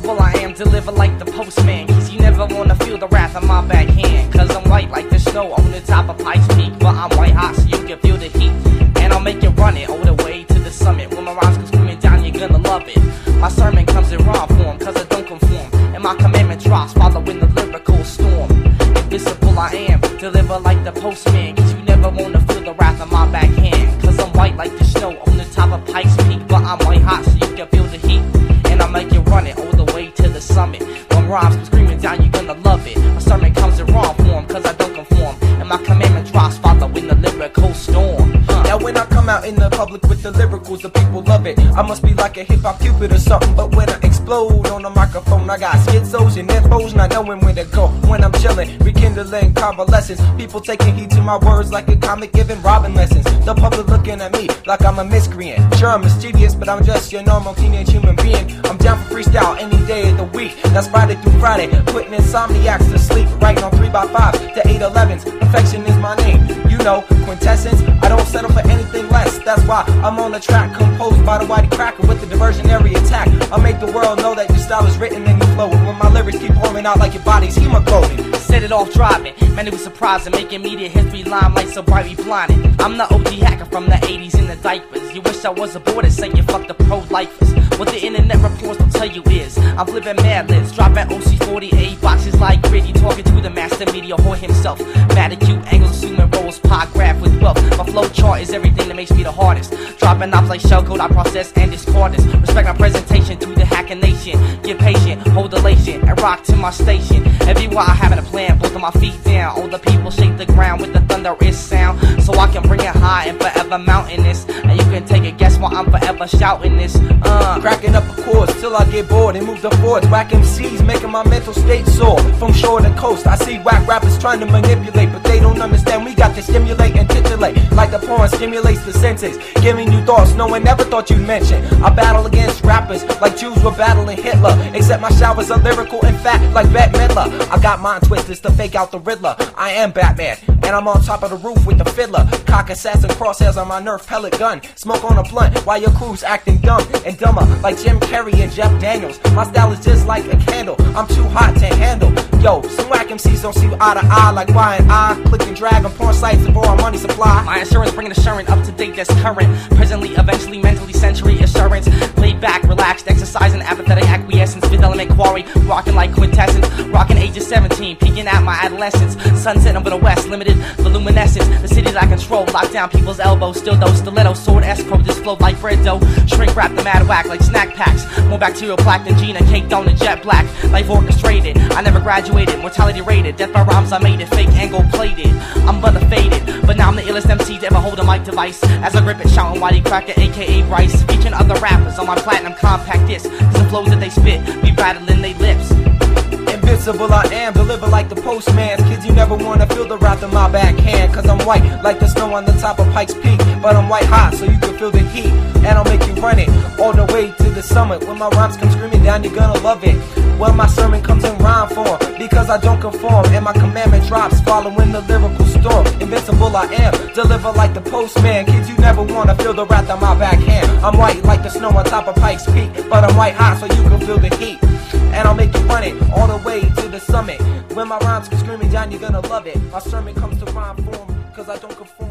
Invincible I am, deliver like the postman. Cause you never wanna feel the wrath of my backhand. Cause I'm white like the snow on the top of Pikes Peak. But I'm white hot so you can feel the heat. And I'll make you run it all the way to the summit. When my rhymes come screaming down, you're gonna love it. My sermon comes in raw form, cause I don't conform. And my commandment drops following the lyrical storm. Invisible I am, deliver like the postman. Down, you're gonna love it. My sermon comes in wrong form, cause I don't conform. And my commandment drops following the lyrical storm. Out in the public with the lyricals, the people love it. I must be like a hip hop cupid or something. But when I explode on the microphone, I got schizos and infos, not knowing where to go. When I'm chilling, rekindling convalescence. People taking heed to my words like a comic giving Robin lessons. The public looking at me like I'm a miscreant. Sure, I'm mischievous, but I'm just your normal teenage human being. I'm down for freestyle any day of the week. That's Friday through Friday. Putting insomniacs to sleep. Writing on 3x5 to 811s. Perfection is my name. You know, quintessence. I don't settle for anything less. That's why I'm on the track composed by the YTcracker with the diversionary attack. I make the world know that your style is written and you flow. When my lyrics keep pouring out like your body's hemoglobin. Set it off driving. Man, it was surprising, making media history limelight so brightly blinded. I'm the OG hacker from the 80s in the diapers. You wish I was aboard and saying fuck the pro lifers. What the internet reports will tell you is I'm flipping mad lips, dropping OC 48 boxes like gritty, talking to the master media whore himself. Mad acute angles, assuming roles, pot graph with wealth. My flow chart is everything that makes me the hardest. Dropping knobs like shellcode, I process and discard. Respect my presentation to the hacking nation. Get patient, hold elation, and rock to my station. Everywhere I having a plan, both of my feet down. All the people shake the ground with the thunderous sound. So I can bring it high and forever mountainous. And you can take a guess why I'm forever shouting this. Uh. Cracking up a chords till I get bored and move the forwards. Whack MCs, making my mental state sore. From shore to coast, I see whack rappers trying to manipulate, but they don't stimulates the senses, giving you thoughts no one ever thought you'd mention. I battle against rappers like Jews were battling Hitler, except my showers are lyrical and fat like Bette Midler. I got mind twisters to fake out the Riddler. I am Batman, and I'm on top of the roof with the fiddler. Cock assassin crosshairs on my Nerf pellet gun. Smoke on a blunt while your crew's acting dumb and dumber like Jim Carrey and Jeff Daniels. My style is just like a candle. I'm too hot to handle. Yo, some whack MCs don't see eye to eye like why and I. Click and drag on porn sites money supply. My insurance bringing assurance up to date that's current. Presently, eventually, mentally, century assurance. Laid back, relaxed, exercising, apathetic acquiescence. Fifth element quarry, rocking like quintessence. Rocking age of 17, peeking at my adolescence. Sunset over the west, limited luminescence. The city that I control, lock down people's elbows. Still though, stiletto, sword, escrow, just flow like bread dough. Shrink wrap the mad whack like snack packs. More bacterial plaque than Gina, caked on the jet black. Life orchestrated, I never graduated. Mortality rated, death by rhymes, I made it. Fake angle plated. I'm but faded, but now I'm the illest MC to ever hold a mic device. As I grip it, shouting YTcracker, aka Bryce. Featuring other rappers on my platinum compact disc. Cause the flows that they spit be rattling they lips. Invincible I am, deliver like the postman. Kids, you never wanna feel the wrath of my backhand. Cause I'm white like the snow on the top of Pikes Peak. But I'm white hot so you can feel the heat. And I'll make you run it all the way to the summit. When my rhymes come screaming down, you're gonna love it. When my sermon comes in rhyme form, because I don't conform. And my commandment drops following the lyrical storm. Invincible I am, deliver like the postman. Kids, you never wanna feel the wrath of my backhand. I'm white like the snow on top of Pikes Peak. But I'm white hot so you can feel the heat. And I'll make you run it all the way to the summit. When my rhymes come screaming down, you're gonna love it. My sermon comes to rhyme form, cause I don't conform.